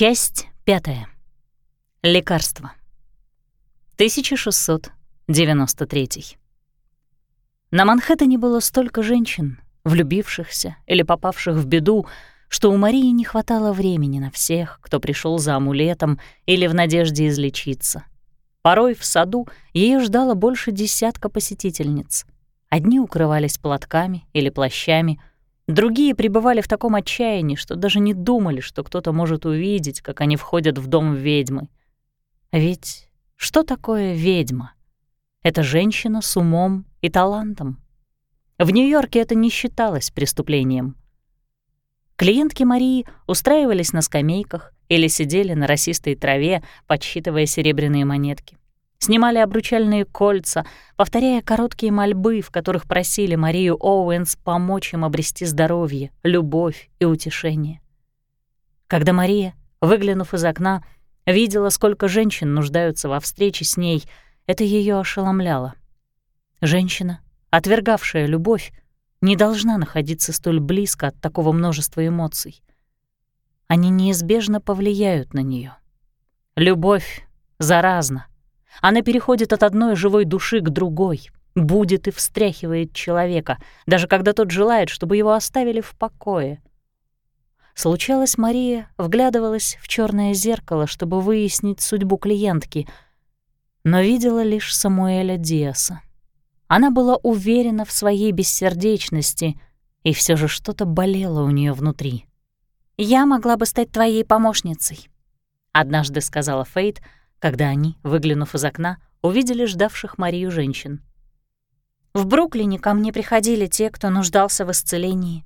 Часть пятая. Лекарство. 1693. На Манхэттене было столько женщин, влюбившихся или попавших в беду, что у Марии не хватало времени на всех, кто пришел за амулетом или в надежде излечиться. Порой в саду ее ждало больше десятка посетительниц. Одни укрывались платками или плащами — Другие пребывали в таком отчаянии, что даже не думали, что кто-то может увидеть, как они входят в дом ведьмы. Ведь что такое ведьма? Это женщина с умом и талантом. В Нью-Йорке это не считалось преступлением. Клиентки Марии устраивались на скамейках или сидели на росистой траве, подсчитывая серебряные монетки снимали обручальные кольца, повторяя короткие мольбы, в которых просили Марию Оуэнс помочь им обрести здоровье, любовь и утешение. Когда Мария, выглянув из окна, видела, сколько женщин нуждаются во встрече с ней, это ее ошеломляло. Женщина, отвергавшая любовь, не должна находиться столь близко от такого множества эмоций. Они неизбежно повлияют на нее. Любовь заразна, она переходит от одной живой души к другой, будет и встряхивает человека, даже когда тот желает, чтобы его оставили в покое. Случалось, Мария вглядывалась в черное зеркало, чтобы выяснить судьбу клиентки, но видела лишь Самуэля Диаса. Она была уверена в своей бессердечности, и все же что-то болело у нее внутри. «Я могла бы стать твоей помощницей», — однажды сказала Фейт, — когда они, выглянув из окна, увидели ждавших Марию женщин. «В Бруклине ко мне приходили те, кто нуждался в исцелении».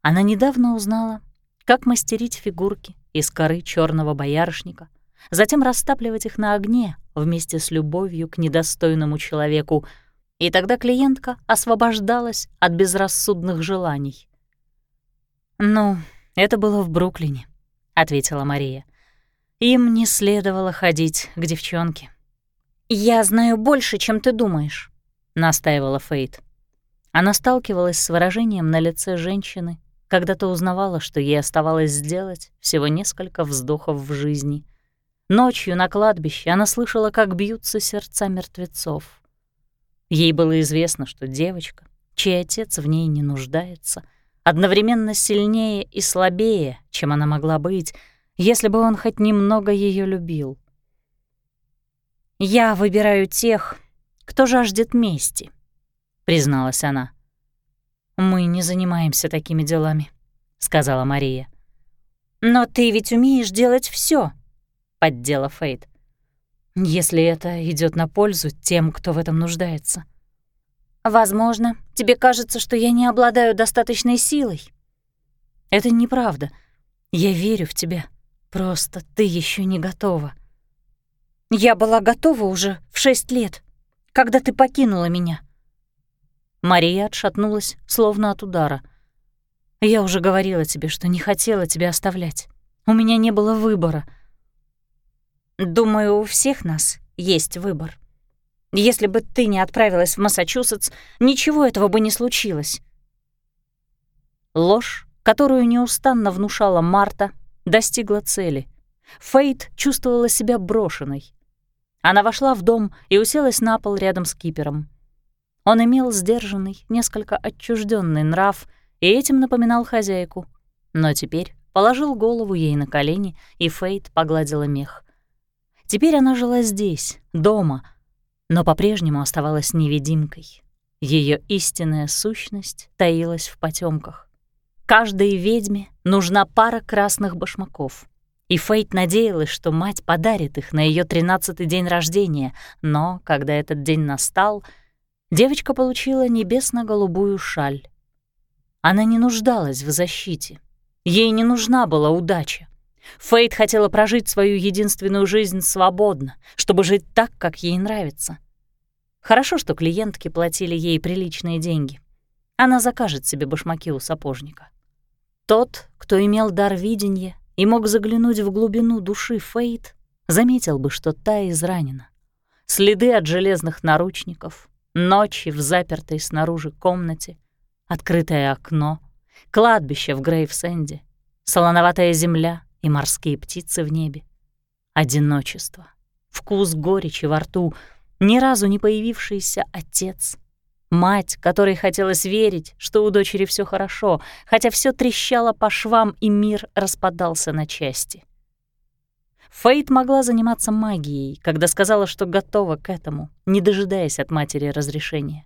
Она недавно узнала, как мастерить фигурки из коры черного боярышника, затем растапливать их на огне вместе с любовью к недостойному человеку, и тогда клиентка освобождалась от безрассудных желаний. «Ну, это было в Бруклине», — ответила Мария. Им не следовало ходить к девчонке. «Я знаю больше, чем ты думаешь», — настаивала Фейт. Она сталкивалась с выражением на лице женщины, когда-то узнавала, что ей оставалось сделать всего несколько вздохов в жизни. Ночью на кладбище она слышала, как бьются сердца мертвецов. Ей было известно, что девочка, чей отец в ней не нуждается, одновременно сильнее и слабее, чем она могла быть, если бы он хоть немного ее любил. «Я выбираю тех, кто жаждет мести», — призналась она. «Мы не занимаемся такими делами», — сказала Мария. «Но ты ведь умеешь делать все, поддела Фейт. «Если это идет на пользу тем, кто в этом нуждается». «Возможно, тебе кажется, что я не обладаю достаточной силой». «Это неправда. Я верю в тебя. Просто ты еще не готова. Я была готова уже в шесть лет, когда ты покинула меня. Мария отшатнулась, словно от удара. Я уже говорила тебе, что не хотела тебя оставлять. У меня не было выбора. Думаю, у всех нас есть выбор. Если бы ты не отправилась в Массачусетс, ничего этого бы не случилось. Ложь, которую неустанно внушала Марта, достигла цели. Фейт чувствовала себя брошенной. Она вошла в дом и уселась на пол рядом с кипером. Он имел сдержанный, несколько отчужденный нрав и этим напоминал хозяйку. Но теперь положил голову ей на колени, и Фейт погладила мех. Теперь она жила здесь, дома, но по-прежнему оставалась невидимкой. Ее истинная сущность таилась в потемках. Каждой ведьме нужна пара красных башмаков. И Фейт надеялась, что мать подарит их на ее тринадцатый день рождения, но, когда этот день настал, девочка получила небесно-голубую шаль. Она не нуждалась в защите. Ей не нужна была удача. Фейт хотела прожить свою единственную жизнь свободно, чтобы жить так, как ей нравится. Хорошо, что клиентки платили ей приличные деньги. Она закажет себе башмаки у сапожника. Тот, кто имел дар видения и мог заглянуть в глубину души Фейт, заметил бы, что та изранена. Следы от железных наручников, ночи в запертой снаружи комнате, открытое окно, кладбище в Грейвсенде, солоноватая земля и морские птицы в небе. Одиночество, вкус горечи во рту, ни разу не появившийся отец, мать, которой хотелось верить, что у дочери все хорошо, хотя все трещало по швам и мир распадался на части. Фейт могла заниматься магией, когда сказала, что готова к этому, не дожидаясь от матери разрешения.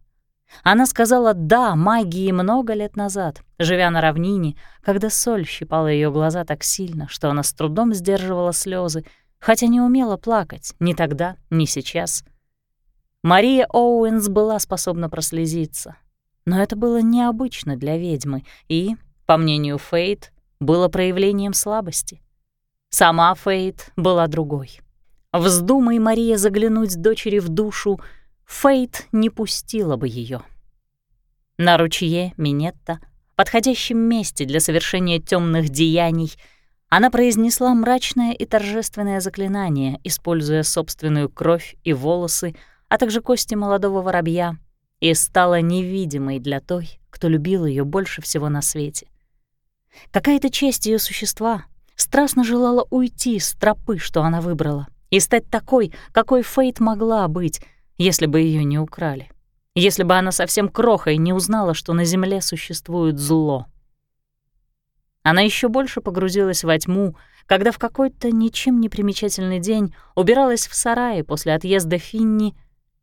Она сказала «да» магии много лет назад, живя на равнине, когда соль щипала ее глаза так сильно, что она с трудом сдерживала слезы, хотя не умела плакать ни тогда, ни сейчас. Мария Оуэнс была способна прослезиться, но это было необычно для ведьмы и, по мнению Фейт, было проявлением слабости. Сама Фейт была другой. Вздумай Мария заглянуть дочери в душу, Фейт не пустила бы ее. На ручье Минетта, подходящем месте для совершения темных деяний, она произнесла мрачное и торжественное заклинание, используя собственную кровь и волосы, а также кости молодого воробья, и стала невидимой для той, кто любил ее больше всего на свете. Какая-то часть ее существа страстно желала уйти с тропы, что она выбрала, и стать такой, какой Фейт могла быть, если бы ее не украли, если бы она совсем крохой не узнала, что на Земле существует зло. Она еще больше погрузилась во тьму, когда в какой-то ничем не примечательный день убиралась в сарае после отъезда Финни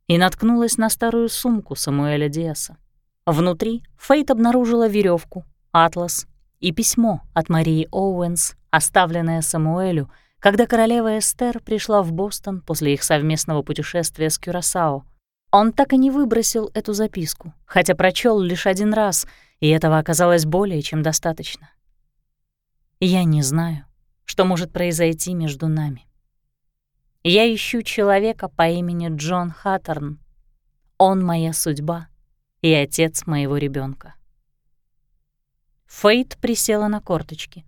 и наткнулась на старую сумку Самуэля Диаса. Внутри Фейт обнаружила веревку, атлас и письмо от Марии Оуэнс, оставленное Самуэлю, когда королева Эстер пришла в Бостон после их совместного путешествия с Кюрасао. Он так и не выбросил эту записку, хотя прочел лишь один раз, и этого оказалось более чем достаточно. Я не знаю, что может произойти между нами. Я ищу человека по имени Джон Хаттерн. Он моя судьба и отец моего ребенка. Фейт присела на корточки.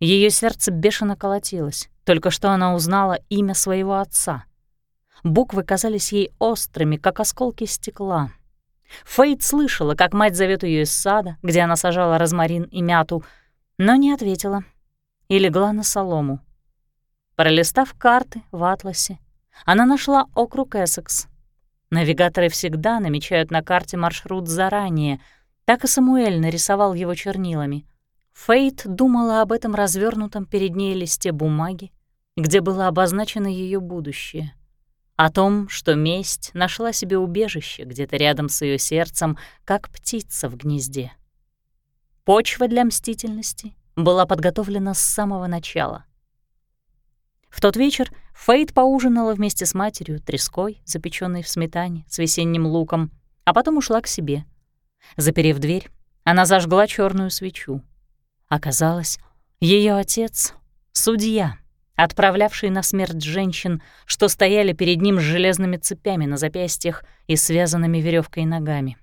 Ее сердце бешено колотилось. Только что она узнала имя своего отца. Буквы казались ей острыми, как осколки стекла. Фейт слышала, как мать зовет ее из сада, где она сажала розмарин и мяту, но не ответила и легла на солому. Пролистав карты в атласе, она нашла округ Эссекс. Навигаторы всегда намечают на карте маршрут заранее — так и Самуэль нарисовал его чернилами. Фейт думала об этом развернутом перед ней листе бумаги, где было обозначено ее будущее. О том, что месть нашла себе убежище где-то рядом с ее сердцем, как птица в гнезде. Почва для мстительности была подготовлена с самого начала. В тот вечер Фейт поужинала вместе с матерью треской, запеченной в сметане, с весенним луком, а потом ушла к себе — Заперев дверь, она зажгла черную свечу. Оказалось, ее отец — судья, отправлявший на смерть женщин, что стояли перед ним с железными цепями на запястьях и связанными веревкой ногами.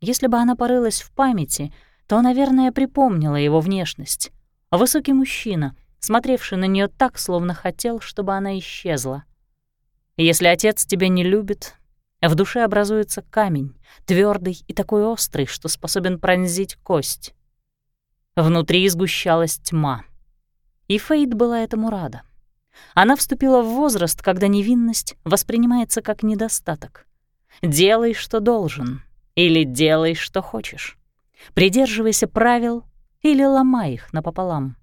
Если бы она порылась в памяти, то, наверное, припомнила его внешность. Высокий мужчина, смотревший на нее так, словно хотел, чтобы она исчезла. Если отец тебя не любит, в душе образуется камень, твердый и такой острый, что способен пронзить кость. Внутри сгущалась тьма. И Фейд была этому рада. Она вступила в возраст, когда невинность воспринимается как недостаток. Делай, что должен, или делай, что хочешь. Придерживайся правил или ломай их напополам.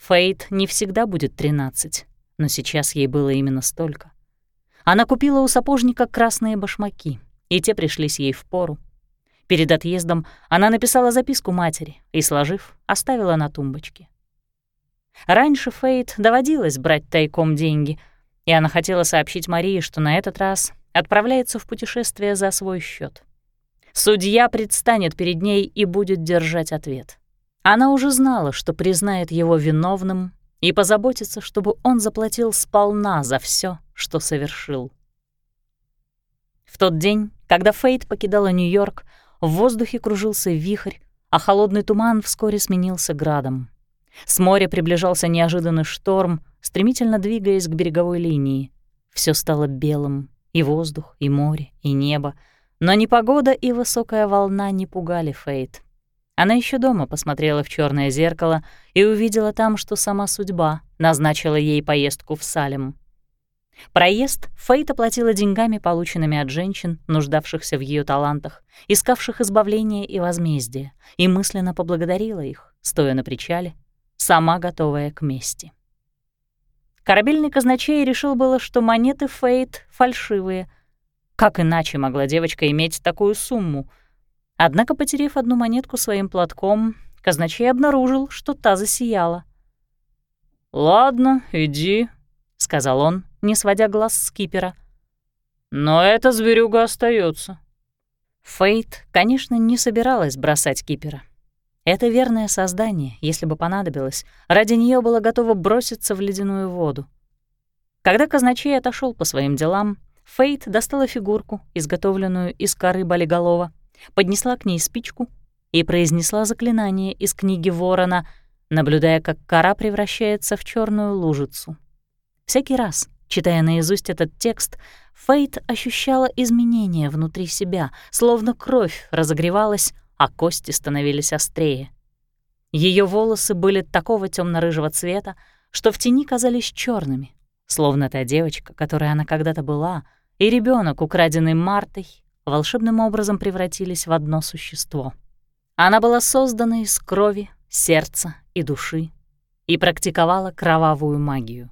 Фейд не всегда будет 13, но сейчас ей было именно столько. Она купила у сапожника красные башмаки, и те пришлись ей в пору. Перед отъездом она написала записку матери и, сложив, оставила на тумбочке. Раньше Фейт доводилось брать тайком деньги, и она хотела сообщить Марии, что на этот раз отправляется в путешествие за свой счет. Судья предстанет перед ней и будет держать ответ. Она уже знала, что признает его виновным и позаботится, чтобы он заплатил сполна за все, что совершил. В тот день, когда Фейт покидала Нью-Йорк, в воздухе кружился вихрь, а холодный туман вскоре сменился градом. С моря приближался неожиданный шторм, стремительно двигаясь к береговой линии. Все стало белым, и воздух, и море, и небо. Но ни погода и высокая волна не пугали Фейт. Она еще дома посмотрела в черное зеркало и увидела там, что сама судьба назначила ей поездку в Салем. Проезд Фейт оплатила деньгами, полученными от женщин, нуждавшихся в ее талантах, искавших избавления и возмездия, и мысленно поблагодарила их, стоя на причале, сама готовая к мести. Корабельный казначей решил было, что монеты Фейт фальшивые. Как иначе могла девочка иметь такую сумму? Однако, потерев одну монетку своим платком, казначей обнаружил, что та засияла. «Ладно, иди», — сказал он, не сводя глаз с кипера. «Но эта зверюга остается. Фейт, конечно, не собиралась бросать кипера. Это верное создание, если бы понадобилось, ради нее было готово броситься в ледяную воду. Когда казначей отошел по своим делам, Фейт достала фигурку, изготовленную из коры болиголова, поднесла к ней спичку и произнесла заклинание из книги ворона, наблюдая, как кора превращается в черную лужицу. Всякий раз, читая наизусть этот текст, Фейт ощущала изменения внутри себя, словно кровь разогревалась, а кости становились острее. Ее волосы были такого темно рыжего цвета, что в тени казались черными, словно та девочка, которой она когда-то была, и ребенок, украденный Мартой, волшебным образом превратились в одно существо. Она была создана из крови, сердца и души и практиковала кровавую магию.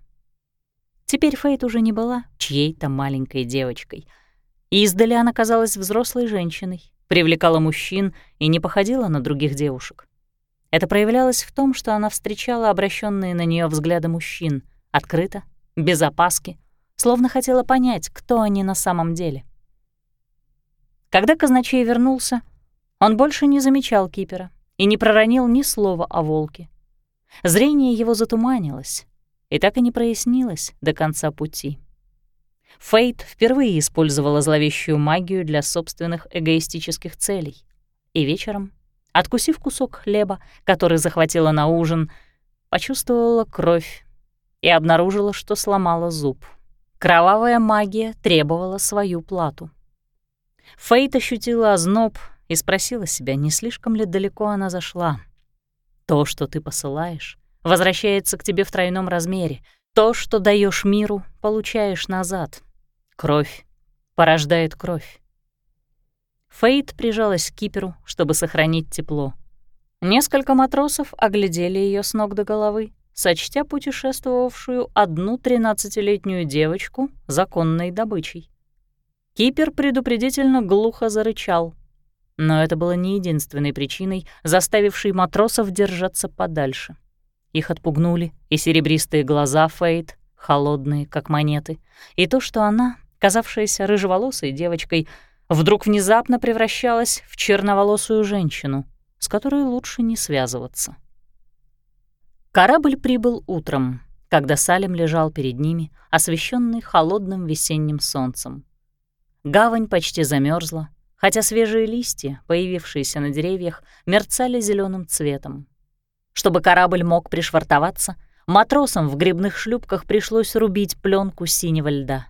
Теперь Фейт уже не была чьей-то маленькой девочкой. И издали она казалась взрослой женщиной, привлекала мужчин и не походила на других девушек. Это проявлялось в том, что она встречала обращенные на нее взгляды мужчин открыто, без опаски, словно хотела понять, кто они на самом деле. Когда казначей вернулся, он больше не замечал кипера и не проронил ни слова о волке. Зрение его затуманилось, и так и не прояснилось до конца пути. Фейт впервые использовала зловещую магию для собственных эгоистических целей. И вечером, откусив кусок хлеба, который захватила на ужин, почувствовала кровь и обнаружила, что сломала зуб. Кровавая магия требовала свою плату. Фейт ощутила озноб и спросила себя, не слишком ли далеко она зашла. То, что ты посылаешь, возвращается к тебе в тройном размере. То, что даешь миру, получаешь назад. Кровь порождает кровь. Фейт прижалась к киперу, чтобы сохранить тепло. Несколько матросов оглядели ее с ног до головы, сочтя путешествовавшую одну тринадцатилетнюю девочку законной добычей. Кипер предупредительно глухо зарычал, но это было не единственной причиной, заставившей матросов держаться подальше. Их отпугнули и серебристые глаза Фейт, холодные, как монеты, и то, что она, казавшаяся рыжеволосой девочкой, вдруг внезапно превращалась в черноволосую женщину, с которой лучше не связываться. Корабль прибыл утром, когда Салем лежал перед ними, освещенный холодным весенним солнцем. Гавань почти замерзла, хотя свежие листья, появившиеся на деревьях, мерцали зеленым цветом. Чтобы корабль мог пришвартоваться, матросам в грибных шлюпках пришлось рубить пленку синего льда.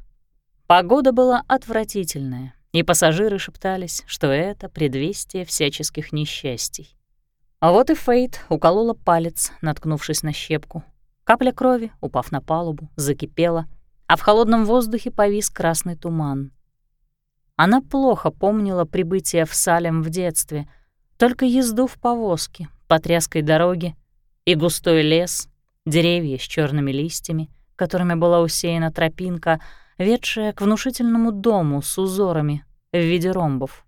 Погода была отвратительная, и пассажиры шептались, что это предвестие всяческих несчастий. А вот и Фейт уколола палец, наткнувшись на щепку. Капля крови, упав на палубу, закипела, а в холодном воздухе повис красный туман. Она плохо помнила прибытие в Салем в детстве, только езду в повозке, по тряской дороге и густой лес, деревья с черными листьями, которыми была усеяна тропинка, ведшая к внушительному дому с узорами в виде ромбов.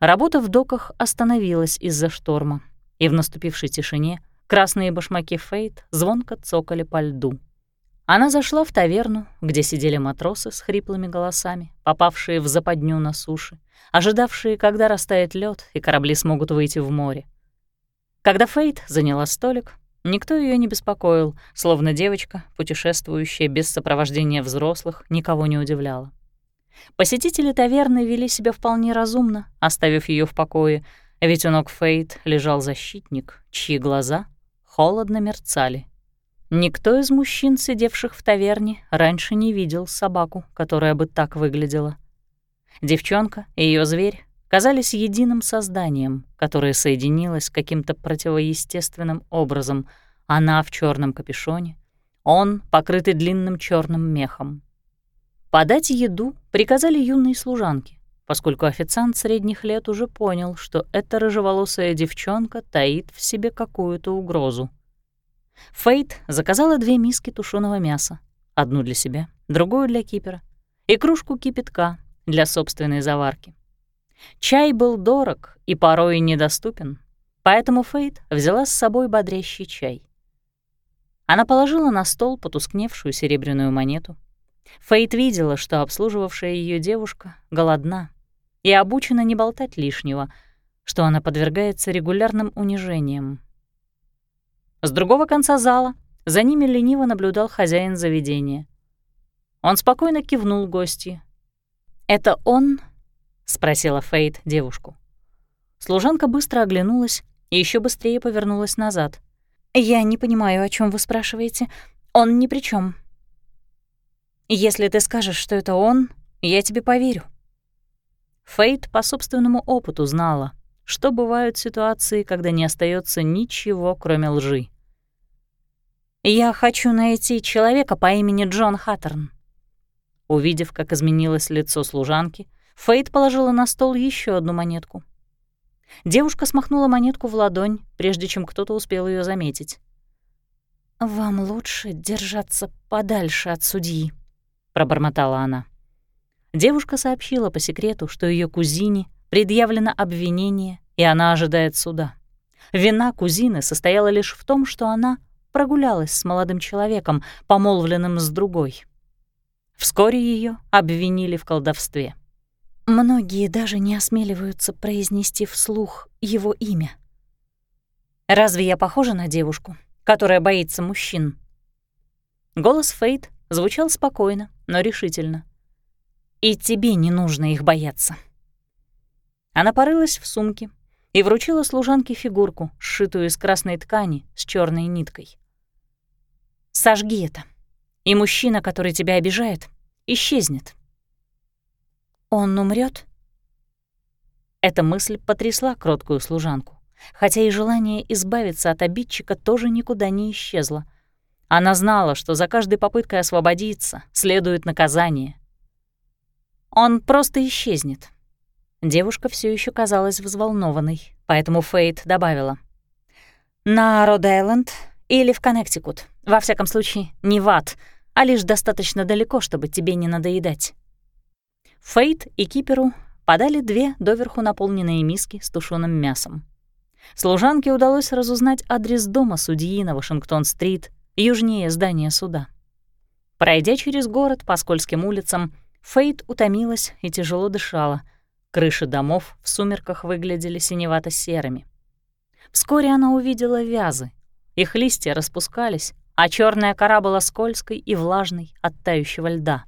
Работа в доках остановилась из-за шторма, и в наступившей тишине красные башмаки Фейт звонко цокали по льду. Она зашла в таверну, где сидели матросы с хриплыми голосами, попавшие в западню на суше, ожидавшие, когда растает лед и корабли смогут выйти в море. Когда Фейт заняла столик, никто ее не беспокоил, словно девочка, путешествующая без сопровождения взрослых, никого не удивляла. Посетители таверны вели себя вполне разумно, оставив ее в покое, ведь у ног Фейт лежал защитник, чьи глаза холодно мерцали. Никто из мужчин, сидевших в таверне, раньше не видел собаку, которая бы так выглядела. Девчонка и ее зверь казались единым созданием, которое соединилось каким-то противоестественным образом. Она в черном капюшоне, он покрытый длинным черным мехом. Подать еду приказали юные служанки, поскольку официант средних лет уже понял, что эта рыжеволосая девчонка таит в себе какую-то угрозу. Фейт заказала две миски тушеного мяса, одну для себя, другую для кипера, и кружку кипятка для собственной заварки. Чай был дорог и порой недоступен, поэтому Фейт взяла с собой бодрящий чай. Она положила на стол потускневшую серебряную монету. Фейт видела, что обслуживавшая ее девушка голодна и обучена не болтать лишнего, что она подвергается регулярным унижениям. С другого конца зала за ними лениво наблюдал хозяин заведения. Он спокойно кивнул гостье. «Это он?» — спросила Фейт девушку. Служанка быстро оглянулась и еще быстрее повернулась назад. «Я не понимаю, о чем вы спрашиваете. Он ни при чем. Если ты скажешь, что это он, я тебе поверю». Фейт по собственному опыту знала, что бывают ситуации, когда не остается ничего, кроме лжи. «Я хочу найти человека по имени Джон Хаттерн». Увидев, как изменилось лицо служанки, Фейт положила на стол еще одну монетку. Девушка смахнула монетку в ладонь, прежде чем кто-то успел ее заметить. «Вам лучше держаться подальше от судьи», — пробормотала она. Девушка сообщила по секрету, что ее кузине предъявлено обвинение, и она ожидает суда. Вина кузины состояла лишь в том, что она прогулялась с молодым человеком, помолвленным с другой. Вскоре ее обвинили в колдовстве. Многие даже не осмеливаются произнести вслух его имя. «Разве я похожа на девушку, которая боится мужчин?» Голос Фейт звучал спокойно, но решительно. «И тебе не нужно их бояться». Она порылась в сумке и вручила служанке фигурку, сшитую из красной ткани с черной ниткой. Сожги это, и мужчина, который тебя обижает, исчезнет. Он умрет? Эта мысль потрясла кроткую служанку, хотя и желание избавиться от обидчика тоже никуда не исчезло. Она знала, что за каждой попыткой освободиться следует наказание. Он просто исчезнет. Девушка все еще казалась взволнованной, поэтому Фейт добавила. «На Род-Айленд или в Коннектикут. Во всяком случае, не в ад, а лишь достаточно далеко, чтобы тебе не надоедать. Фейт и Киперу подали две доверху наполненные миски с тушеным мясом. Служанке удалось разузнать адрес дома судьи на Вашингтон-стрит, южнее здания суда. Пройдя через город по скользким улицам, Фейт утомилась и тяжело дышала. Крыши домов в сумерках выглядели синевато-серыми. Вскоре она увидела вязы, их листья распускались, а черная кора была скользкой и влажной от тающего льда.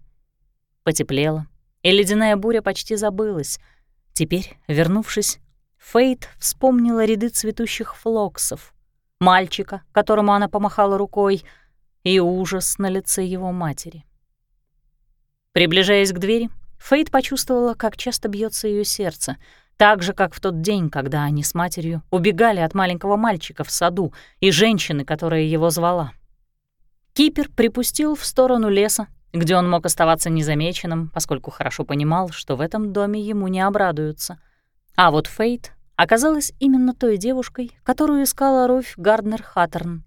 Потеплело, и ледяная буря почти забылась. Теперь, вернувшись, Фейт вспомнила ряды цветущих флоксов, мальчика, которому она помахала рукой, и ужас на лице его матери. Приближаясь к двери, Фейт почувствовала, как часто бьется ее сердце — так же, как в тот день, когда они с матерью убегали от маленького мальчика в саду и женщины, которая его звала. Кипер припустил в сторону леса, где он мог оставаться незамеченным, поскольку хорошо понимал, что в этом доме ему не обрадуются. А вот Фейт оказалась именно той девушкой, которую искала Руфь Гарднер Хаттерн.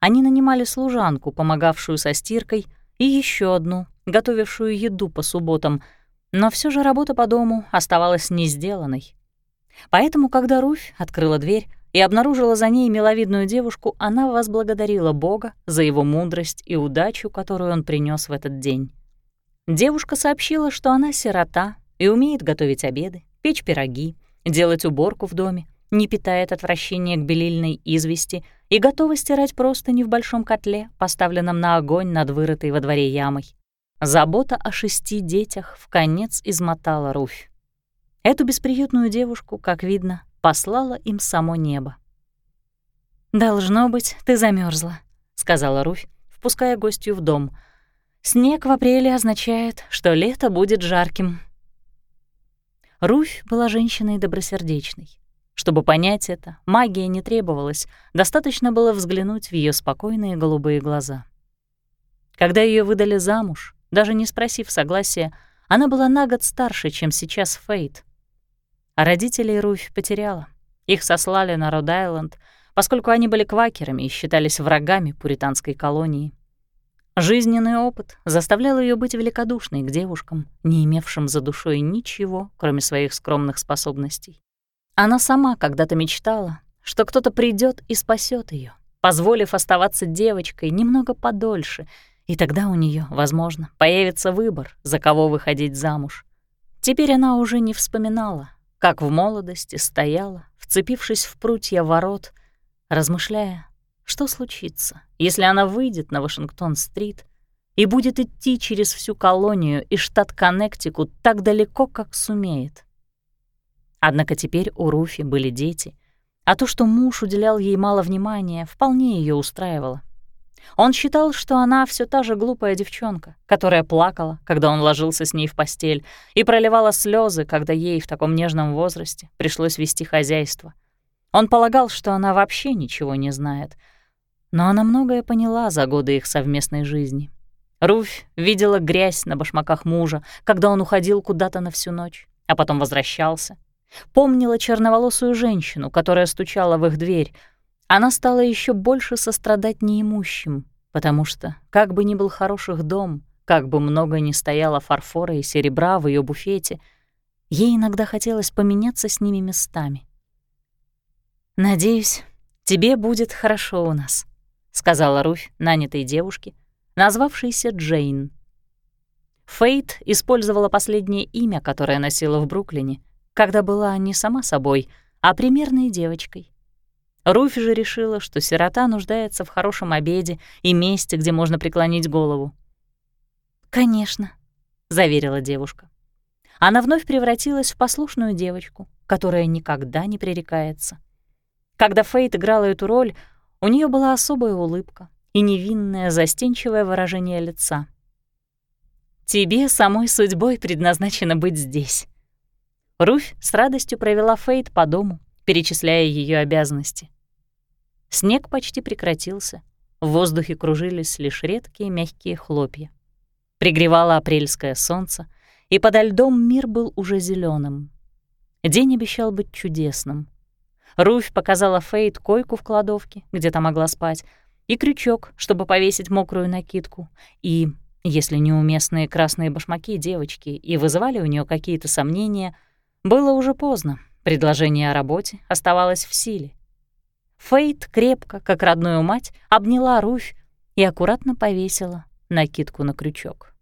Они нанимали служанку, помогавшую со стиркой, и еще одну, готовившую еду по субботам — но все же работа по дому оставалась не сделанной. Поэтому, когда Руфь открыла дверь и обнаружила за ней миловидную девушку, она возблагодарила Бога за его мудрость и удачу, которую он принес в этот день. Девушка сообщила, что она сирота и умеет готовить обеды, печь пироги, делать уборку в доме, не питает отвращения к белильной извести и готова стирать просто не в большом котле, поставленном на огонь над вырытой во дворе ямой. Забота о шести детях в конец измотала Руфь. Эту бесприютную девушку, как видно, послала им само небо. «Должно быть, ты замерзла, сказала Руфь, впуская гостью в дом. «Снег в апреле означает, что лето будет жарким». Руфь была женщиной добросердечной. Чтобы понять это, магия не требовалась, достаточно было взглянуть в ее спокойные голубые глаза. Когда ее выдали замуж, даже не спросив согласия, она была на год старше, чем сейчас Фейт. А родителей Руфь потеряла. Их сослали на Род-Айленд, поскольку они были квакерами и считались врагами пуританской колонии. Жизненный опыт заставлял ее быть великодушной к девушкам, не имевшим за душой ничего, кроме своих скромных способностей. Она сама когда-то мечтала, что кто-то придет и спасет ее, позволив оставаться девочкой немного подольше, и тогда у нее, возможно, появится выбор, за кого выходить замуж. Теперь она уже не вспоминала, как в молодости стояла, вцепившись в прутья ворот, размышляя, что случится, если она выйдет на Вашингтон-стрит и будет идти через всю колонию и штат Коннектикут так далеко, как сумеет. Однако теперь у Руфи были дети, а то, что муж уделял ей мало внимания, вполне ее устраивало. Он считал, что она все та же глупая девчонка, которая плакала, когда он ложился с ней в постель, и проливала слезы, когда ей в таком нежном возрасте пришлось вести хозяйство. Он полагал, что она вообще ничего не знает, но она многое поняла за годы их совместной жизни. Руфь видела грязь на башмаках мужа, когда он уходил куда-то на всю ночь, а потом возвращался, Помнила черноволосую женщину, которая стучала в их дверь. Она стала еще больше сострадать неимущим, потому что, как бы ни был хороших дом, как бы много ни стояло фарфора и серебра в ее буфете, ей иногда хотелось поменяться с ними местами. «Надеюсь, тебе будет хорошо у нас», — сказала Руфь нанятой девушке, назвавшейся Джейн. Фейт использовала последнее имя, которое носила в Бруклине — когда была не сама собой, а примерной девочкой. Руфь же решила, что сирота нуждается в хорошем обеде и месте, где можно преклонить голову. «Конечно», — заверила девушка. Она вновь превратилась в послушную девочку, которая никогда не пререкается. Когда Фейт играла эту роль, у нее была особая улыбка и невинное застенчивое выражение лица. «Тебе самой судьбой предназначено быть здесь», Руфь с радостью провела Фейт по дому, перечисляя ее обязанности. Снег почти прекратился, в воздухе кружились лишь редкие мягкие хлопья. Пригревало апрельское солнце, и подо льдом мир был уже зеленым. День обещал быть чудесным. Руфь показала Фейт койку в кладовке, где то могла спать, и крючок, чтобы повесить мокрую накидку, и, если неуместные красные башмаки девочки и вызывали у нее какие-то сомнения — было уже поздно, предложение о работе оставалось в силе. Фейт крепко, как родную мать, обняла Руфь и аккуратно повесила накидку на крючок.